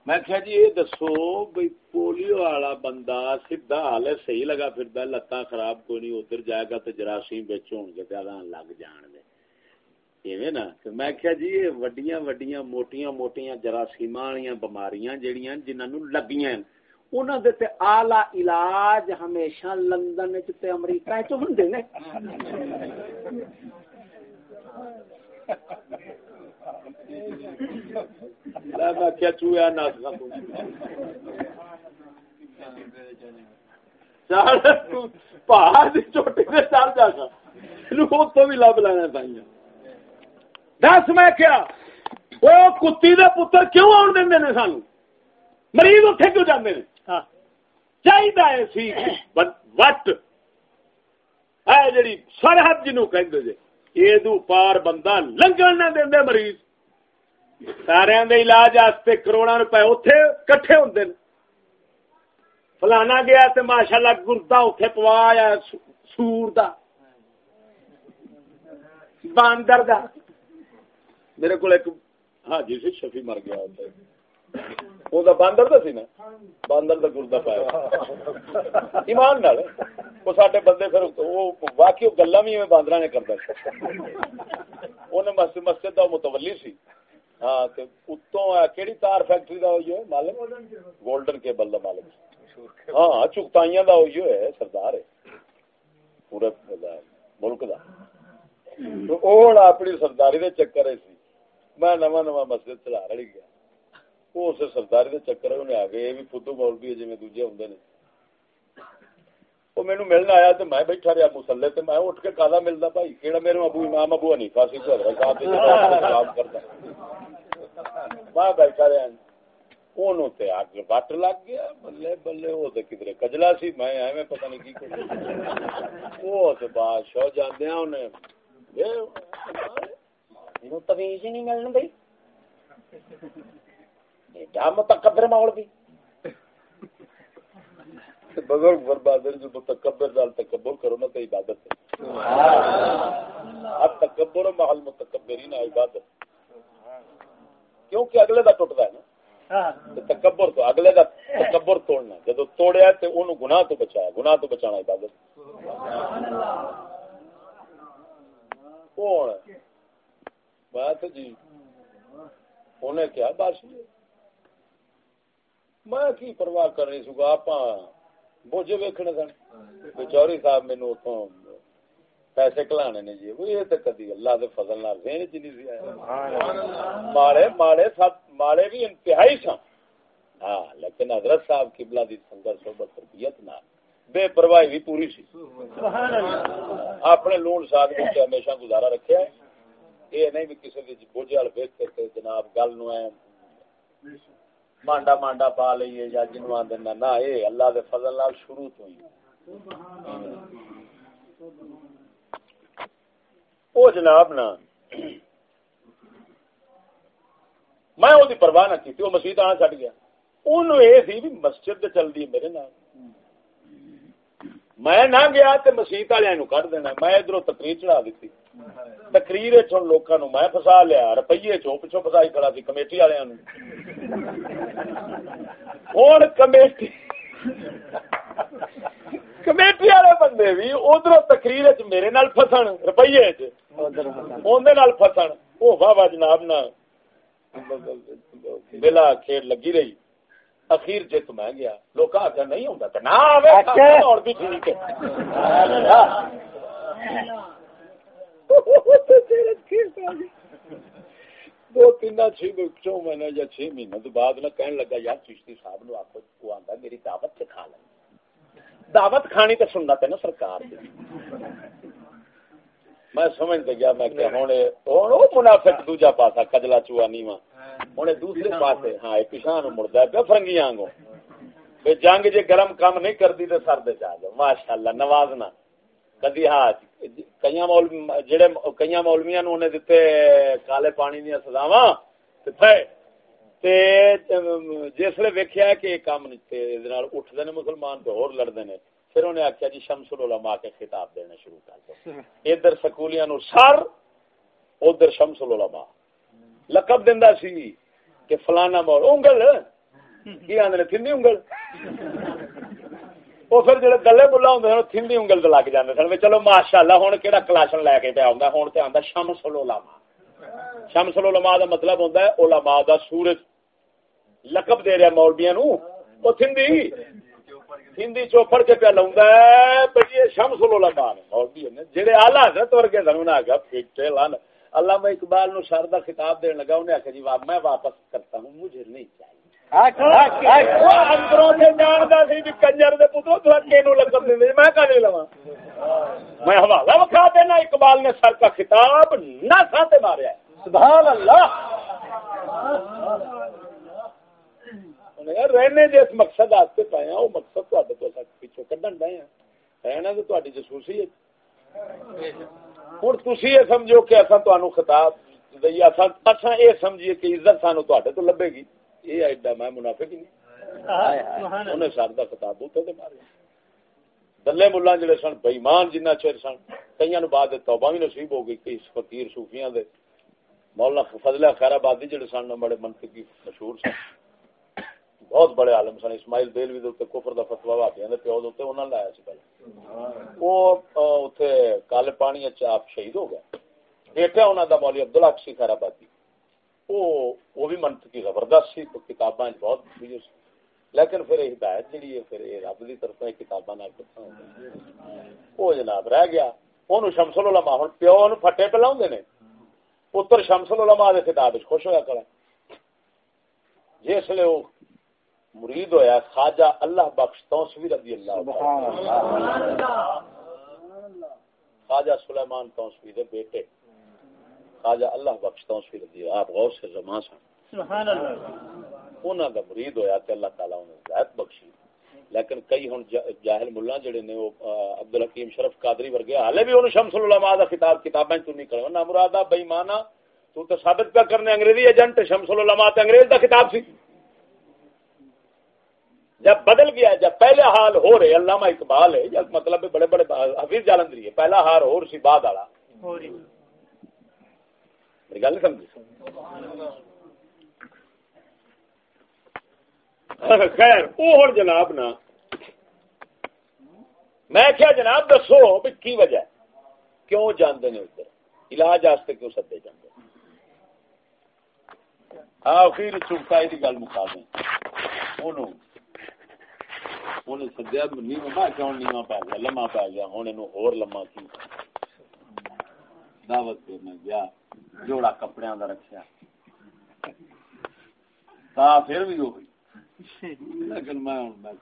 میں کہا جی یہ دسو بھائی پولیو والا بندہ سیدھا حال ہے، صحیح لگا پھر لتاں خراب کوئی نہیں ادھر جائے گا تو جراثیم بچ ہو گے لگ جان دے۔ ایویں نا؟ میں کہا جی یہ وڈیاں وڈیاں موٹیاں موٹیاں جراثیم والی بماریاں جہاں جنہوں لگیاں انہوں دے تے آلہ علاج ہمیشہ لندن تے امریکہ چ ہوں نے۔ <laughs> کیا چویا چوٹی سے چل جا تو بھی لب لینا چاہیے دس میں کیا وہ کتی دے پتر کیوں آن دیں نے سان مریض اتنے کیوں جانے ہاں۔ چاہیے سی وٹ ہے جی سرحد جنوب کہ یہ پار بندہ لنگن نہ دے مریض سارے علاج واسطے کروڑا روپے اتے کٹھے ہوں فلانا گیا تو ماشاء اللہ گردا اتے پوایا سور دا۔ باندر دا۔ میرے کو ایک ہاں جی سی شفی مر گیا وہ باندر دا سی نا؟ باندر دا گردا پایا۔ ایمان نال۔ وہ سارے بندے پھر وہ واقعی گلا بھی باندر نے کرتا انہیں مسجد مسجد کا متولی سی۔ ہاں اتوں کہڑی تار فیکٹری کا ہوئی ہے؟ مالک؟ گولڈن کیبل کا مالک۔ ہاں چکتائیاں کا ہوئی ہے، سردار ہے۔ پورے ملک کا اپنی سرداری دے چکر ہے سی۔ میں نواں نواں مسجد چلا رہی گیا۔ وہ اسے سرداری دے چکر انہیں آ گئے یہ بھی فدو مول بھی جی دوجے ہوں نے۔ وہ مینو ملنا آیا تو میں بیٹھا رہا مسلے تو میں اٹھ کے کالا ملتا بھائی کہڑا میرے ابو امام ابو حنیفا سی صاحب کرتا۔ میں بیٹھا رہا اگ وٹ لگ گیا بلے بلے کدھر کجلا سی میں ایویں پتہ نہیں کی بادشاہ نہیں متکبر ماحول بھی بزرگ بربادر جو متکبر دال تکبر کرو نا تو عبادت اب تکبر محل متکبرین عبادت کیونکہ اگلے دا ٹوٹتا ہے نا۔ تکبر تو اگلے دا تکبر توڑنا جدو توڑیا تو انہوں گناہ تو بچایا گناہ تو بچانا عبادت۔ کون بات جی۔ انہیں کیا بس میں کی پرواہ کر رہی سو آپ بوجھے ویکھنے سن۔ چوری صاحب مینو اتوں پیسے کلانے نے جی وہ کدی اللہ دے فضل نال ذہن چ نہیں سی ماڑے ماڑے سب ماڑے بھی انتہائی سن ہاں لیکن حضرت صاحب قبلہ دی سنگر صحبت تربیت نال بے پرواہی بھی پوری سی۔ سبحان اللہ۔ اپنے لون ساتھ وچ ہمیشہ گزارا رکھیا ہے یہ نہیں بھی کسی دی بوجھ وال ویکھ کے جناب گل نو اے مانڈا مانڈا پا لئیے یا جنوں آندے نہ اے اللہ دے فضل نال شروع تو ہی۔ او جناب نا، میں وہ پرواہ نہ کی وہ مسیح آنا چڑھ گیا۔ انہوں یہ سی بھی مسجد چل دی میرے نال۔ میں نہ گیا تو مسیح والے کٹ دینا، میں ادھر تقریر چڑھا دیتی۔ تقریر لوگوں میں فسا لیا روپیے چو پچھو فسائی کھڑا سی کمیٹی والے ہوں کمیٹی کمیٹی والے بندے بھی ادھر تقریر میرے نال فسن روپیے اندر فسن وہ واہ واہ جناب نہ۔ بلا کھیڑ لگی رہی۔ اخیر جت میں گیا۔ لوگ آخر نہیں ہوں تو نہ آئے اور بھی ٹھیک ہے۔ دو تین چھ مہینے یا چھ مہینے تو بعد نہ کہنے لگا یار چشتی صاحب نو وہ آتا میری دعوت سے کھا لیں۔ دعوت کھانی تو سننا پہ نا سرکار میں سمجھ گیا، میں کہ ہوں منافق دوجا پاسا، کجلا چوا نیواں ہوں دوسرے پاس ہاں پچھا نو مڑتا پیا فرنگی آنگو جنگ جی گرم کام نہیں کرتی تو سر دے جا جاؤ ماشاء اللہ نوازنا کدی ہاں کئی جڑے کئی مولویا نو دتے کالے پانی دیا سزاوا جسے ویکیا کہ کام اٹھتے ہیں مسلمان تو ہور لڑتے ہیں پھر انہیں آخیا جی شمس العلماء کے خطاب دینا شروع کر دو۔ ادھر سکولیاں نو سر ادھر شمس العلماء۔ لقب دیندا سی کہ فلانا مول انگل؟ کی آندے تھندی انگل؟ وہ پھر جڑے گلے بلا ہوندے ہیں تھندی انگل تے لگ جاندے سن۔ چلو ماشاءاللہ ہن کیڑا کلاشن لے کے پیا ہوندا ہن تے آندا شمس العلماء۔ شمس العلماء دا مطلب ہوندا ہے علماء دا سورج۔ لقب دے رہا مولویاں نو۔ تھندی تھندی چوپڑ کے پیا ہے بھئی شمس العلماء مولوی نے جڑے اعلی حضرت ورگے سن انہاں کہا پھٹے لان۔ علامہ اقبال نو سر دا خطاب دین لگا انہیں آخیا جی میں واپس کرتا ہوں مجھے نہیں چاہیے۔ میں حوالہ بکھا دینا اقبال نے سر کا خطاب نہ ماریا سبحان اللہ۔ رہنے جس مقصد آستے پائے وہ مقصد تو پیچھو کڈن ڈے ہیں رہنا تو جسوسی ہے ہوں تھی یہ سمجھو کہ اصا تمہیں خطاب اصا یہ سمجھیے کہ عزت سانو تے تو لبے گی۔ یہ ایڈا میں منافع ہی نہیں۔ انہیں سر کا خطاب اتنے مارے۔ دلے ملا جڑے سن بئیمان جنہ چر سن۔ کئی بعد توبہ بھی نصیب ہو گئی کئی فقیر صوفیاں دے۔ مولانا فضلہ خیر آبادی جڑے سن بڑے منطقی مشہور سن۔ بہت بڑے عالم سن۔ اسماعیل بیل بھی کفر دا فتوا واپیا پیو دے انہوں نے لایا سی پہلے۔ وہ اتنے کالے پانی آپ شہید ہو گئے۔ بیٹا انہوں دا مولی عبداللہ سی خیر آبادی۔ وہ وہ بھی منطقی زبردست سی، کتاباں بہت بھی لیکن پھر ہدایت جہی ہے، پھر یہ رب کی طرف کتاباں وہ جناب رہ گیا۔ وہ شمس العلماء ہوں پیو پٹے پہ لاؤں نے۔ پتر شمس العلماء دے کتاب خوش ہوا کرا جس لیے وہ مرید ہویا خواجہ اللہ بخش توسوی رضی اللہ خواجہ سلیمان توسوی دے بیٹے۔ خواجہ اللہ بخش توسوی رضی آپ غور سے زمان سن۔ سبحان اللہ انہاں دا مرید ہویا تے اللہ تعالی انہاں ہدایت بخشی۔ لیکن کئی ہن جاہل ملہ جڑے نے وہ عبد الحکیم شرف قادری ورگے حالے بھی انہوں شمس العلماء دا کتاب کتابیں تو نہیں کرو نہ مرادا بے ایمانہ تو تے ثابت پہ کرنے انگریزی ایجنٹ شمس العلماء تے انگریز دا کتاب سی۔ جب بدل گیا جب پہلے حال ہو رہے علامہ اقبال ہے جب مطلب بڑے بڑے حفیظ جالندری ہے پہلا ہار ہو سی بعد والا میری گل سمجھ خیر وہ جناب نا۔ میں کیا جناب دسو بھی کی وجہ کیوں جانے نے ادھر؟ علاج واسطے کیوں سدے جانے آخر چوکا یہ گل مکا دیں انہیں سدیا نیو کیوں نیواں پی گیا لما پی گیا ہوں یہ ہور لما کی دعوت پہ میں گیا، جوڑا کپڑے کا رکھا تا پھر بھی ہوئی لیکن میں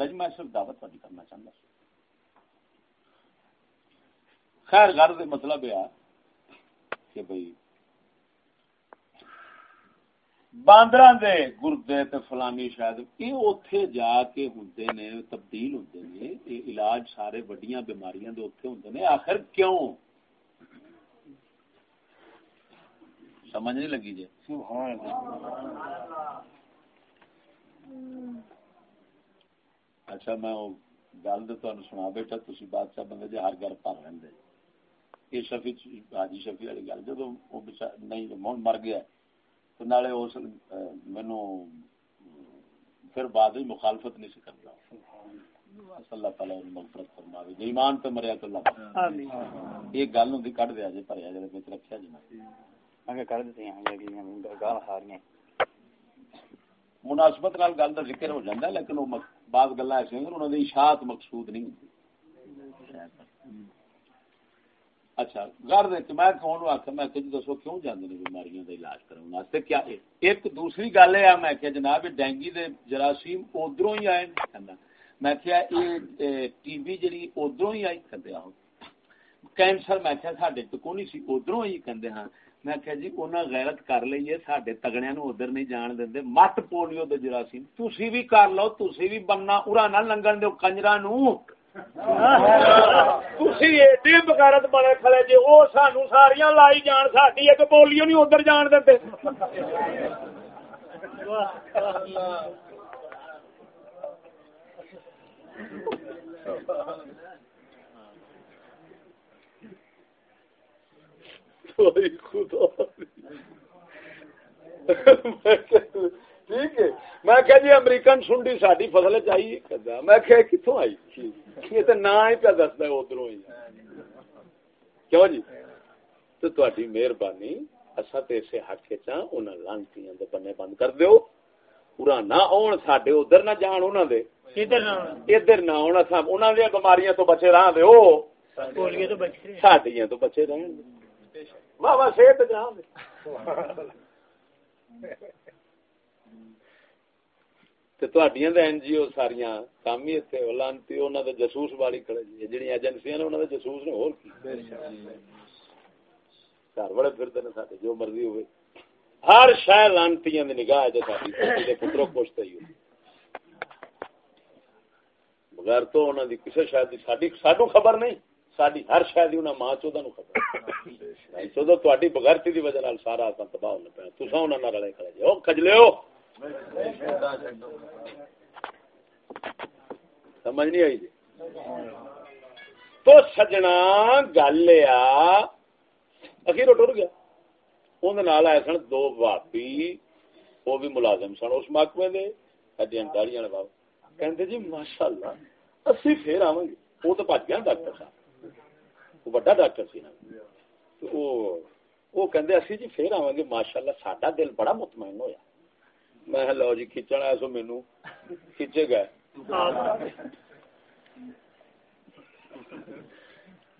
جی میں صرف دعوت والی کرنا چاہتا خیر گھر مطلب یہ کہ بھائی باندر دے گردے تے فلانی شاید۔ یہ اوتھے جا کے ہوندے نے، تبدیل ہوندے نے علاج سارے وڈیاں بیماریاں دے اوتھے ہوندے نے۔ آخر کیوں؟ سمجھ نہیں لگی جی۔ اچھا میں وہ گل تو سنا بیٹھا تھی بادشاہ بندے جی ہر گھر پر رہے یہ شفی حاجی شفی والی گل جب وہ نہیں مر گیا۔ تو نالے اس مینو پھر بعد مخالفت نہیں سی کرتا اللہ تعالی مغفرت فرماوے۔ ایمان تے مریا تو اللہ یہ گل ہوندی کڈ دیا جی پریا جے وچ رکھیا جی مناسبت نال گل کا ذکر ہو جاتا لیکن بعض گلا ایسے انہوں نے اشاعت مقصود نہیں اچھا گھر میں کون میں کہ دسو کیوں بیماریاں علاج واسطے؟ کیا ایک دوسری گل میں کہ جناب ڈینگی دے جراثیم ادھروں ہی آئے میں ٹی بی جی ادھروں ہی آئی کہتے آ کینسر، میں کیا سڈے تو کون سی، ادھروں ہی کہتے ہاں۔ میں کہ جی انہاں غیرت کر لئیے ساڈے تگڑیاں نو ادھر نہیں جان دیندے۔ مت پولیو دے جراثیم۔ تسی بھی کر لو، تسی بھی بننا اورا نہ لنگن دیو، کنجراں نو تسی ایڈی بغیرت بنے کھڑے جی او سانو ساریاں لائی جان ساڈی ایک پولیو نہیں ادھر جان دیندے ٹھیک ہے۔ میں کہ جی امریکن سنڈی ساری فصل چاہیے میں کہ کتوں آئی؟ یہ تو نہ ہی پہ دستا ادھر ہی۔ کیوں جی؟ تو تاری مہربانی اصا تو اسے حق چاہ ان لانتی بنے بند کر دو پورا نہ آن سڈے ادھر نہ جان انہوں دے۔ ادھر نہ آن اصا انہوں دیا بیماریاں تو بچے رہا دے سڈیا تو بچے رہن بابا صحت <laughs> جان این جی او ساریاں کام ہی اتنے لانتی انہوں نے جسوس والی کھڑے جی جہاں ایجنسیاں نے گھر ہیں سارے جو مرضی ہوئے ہر شہ لانتی نگاہ پتروں پوچھتے ہی بغیر تو کسی شاید سانو خبر نہیں ساری ہر شاید ماں چودہ نو خبر چودہ تاری بغیرتی دی وجہ سارا تباہ ہونا پیا تصا انہوں نے رلے کھڑے جی کجلے سمجھ نہیں آئی جی؟ تو سجنا گل اخیر ٹر گیا۔ اندر آئے سن دو باپی وہ بھی ملازم سن۔ اس محکمے دے ہڈیاں داڑیاں بابا۔ کہ جی ماشاء اللہ اسی پھر آو گے وہ تو بچ گیا ڈاکٹر صاحب۔ وہ بڑا ڈاکٹر سی نا۔ وہ کہ اسی جی پھر آواں گے ماشاء اللہ سڈا دل بڑا مطمئن ہویا۔ میں لو جی کھچن آیا سو مینو کھچے گئے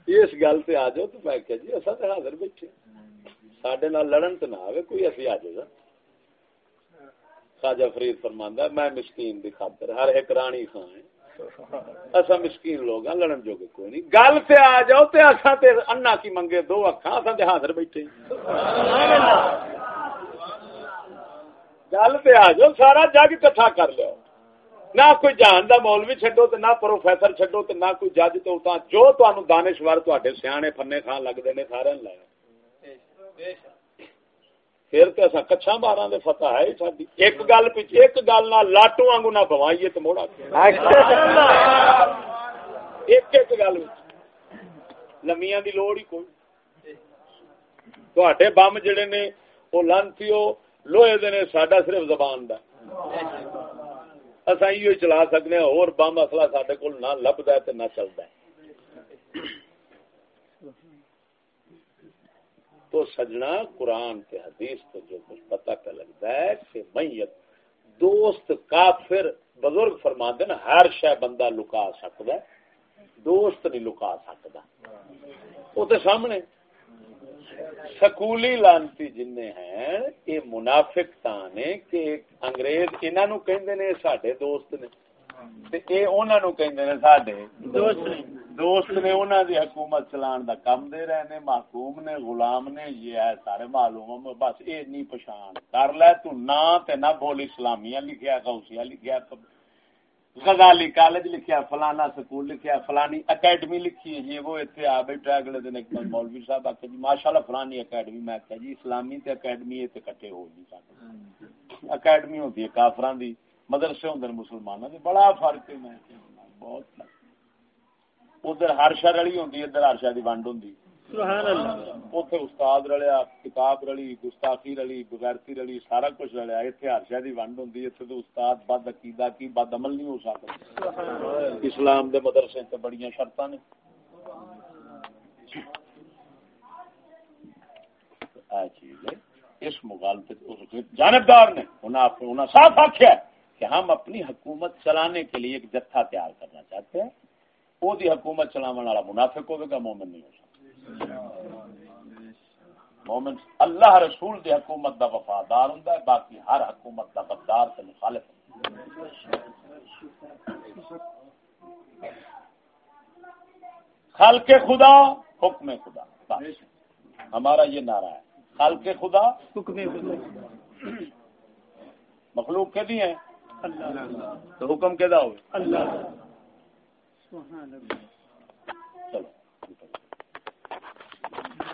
اس گل سے آ جاؤ تو میں کہ جی اصا تو حاضر بیٹھے سڈے لڑن تو نہ آئے کوئی اسی آ جائے گا خواجہ فرید فرماندہ میں مسکین دی خاطر ہر ایک رانی خان ہے اصا مسکین لوگ ہیں لڑن جو کوئی نہیں گل سے آ جاؤ تے اصا تے انا کی منگے دو اکھاں اصا تے حاضر بیٹھے گل تے آ جاؤ، سارا جگ کٹھا کر لو۔ نہ کوئی جان دا مولوی چھڈو تے نہ پروفیسر چھڈو تے نہ کوئی جج تو تاں جو تانوں دانشور تواڈے سیانے فنے خان لگدے نے سارے لے۔ پھر تو اصا کچھا بارہ دے فتح ہے ساری ایک گل پیچھے ایک گل نہ لاٹو آنگو نہ بوائیے تو موڑا۔ ایک ایک گل لمیاں دی لوڑ ہی کوئی۔ تے بم جڑے نے وہ لانتی لوہے دے نے ساڈا صرف زبان دا۔ اصا یہ چلا سکتے ہیں اور بم اصلا سڈے کو نہ لبدا ہے نہ چلتا ہے۔ تو سجنا قرآن کے حدیث تو جو کچھ پتہ کا لگتا ہے کہ میت دوست کافر بزرگ فرما دین ہر شہ بندہ لکا سکتا ہے، دوست نہیں لکا سکتا وہ تو سامنے۔ سکولی لانتی جن ہیں یہ منافق تانے کہ انگریز انہوں کہ سڈے دوست نے۔ دوست نے۔ انہوں دی حکومت چلان دا کم دے رہے نے محکوم نے غلام نے یہ ہے سارے معلوم بس یہ نہیں پچھان کر لے تو نہ تے نہ بول اسلامیہ لکھیا غوثیہ لکھیا غزالی کالج لکھیا، فلانا سکول لکھیا، فلانی اکیڈمی لکھی ہے یہ وہ اتنے آ بیٹھا اگلے دن ایک مولوی صاحب آخر جی ماشاء اللہ فلانی اکیڈمی، میں آخیا جی اسلامی تے اکیڈمی تے کٹے ہو جی نہیں سکتے اکیڈمی ہوتی ہے کافران دی، مدرسے ہوں مسلمانوں کے بڑا فرق ہے میں جی، بہت ادھر ہر شہ رلی ہوں ادھر ہر شہ کی ونڈ ہوں اتنے استاد رلیا کتاب رلی گستاخی رلی بغیرتی رلی سارا کچھ رلیا۔ اتنے ہر شہ کی ونڈ ہوں اتنے تو استاد بد عقیدہ کی بد عمل نہیں ہو سکتا اسلام دے مدرسے تے بڑی شرط نے۔ چیز ہے اس مغالطے جانبدار نے انہیں صاف آخیا کہ ہم اپنی حکومت چلانے کے لیے ایک جتھا تیار کرنا چاہتے ہیں۔ وہ حکومت چلانے والا منافق ہوگا مومن نہیں ہو سکتا مومن اللہ رسول دی حکومت دا وفادار ہوں باقی ہر حکومت دا غدار سے مخالف خلق خدا حکم خدا۔ ہمارا یہ نعرہ ہے۔ خلق خدا حکم خدا۔ مخلوق کے بھی ہیں۔ تو حکم کے داؤ اللہ۔ چلو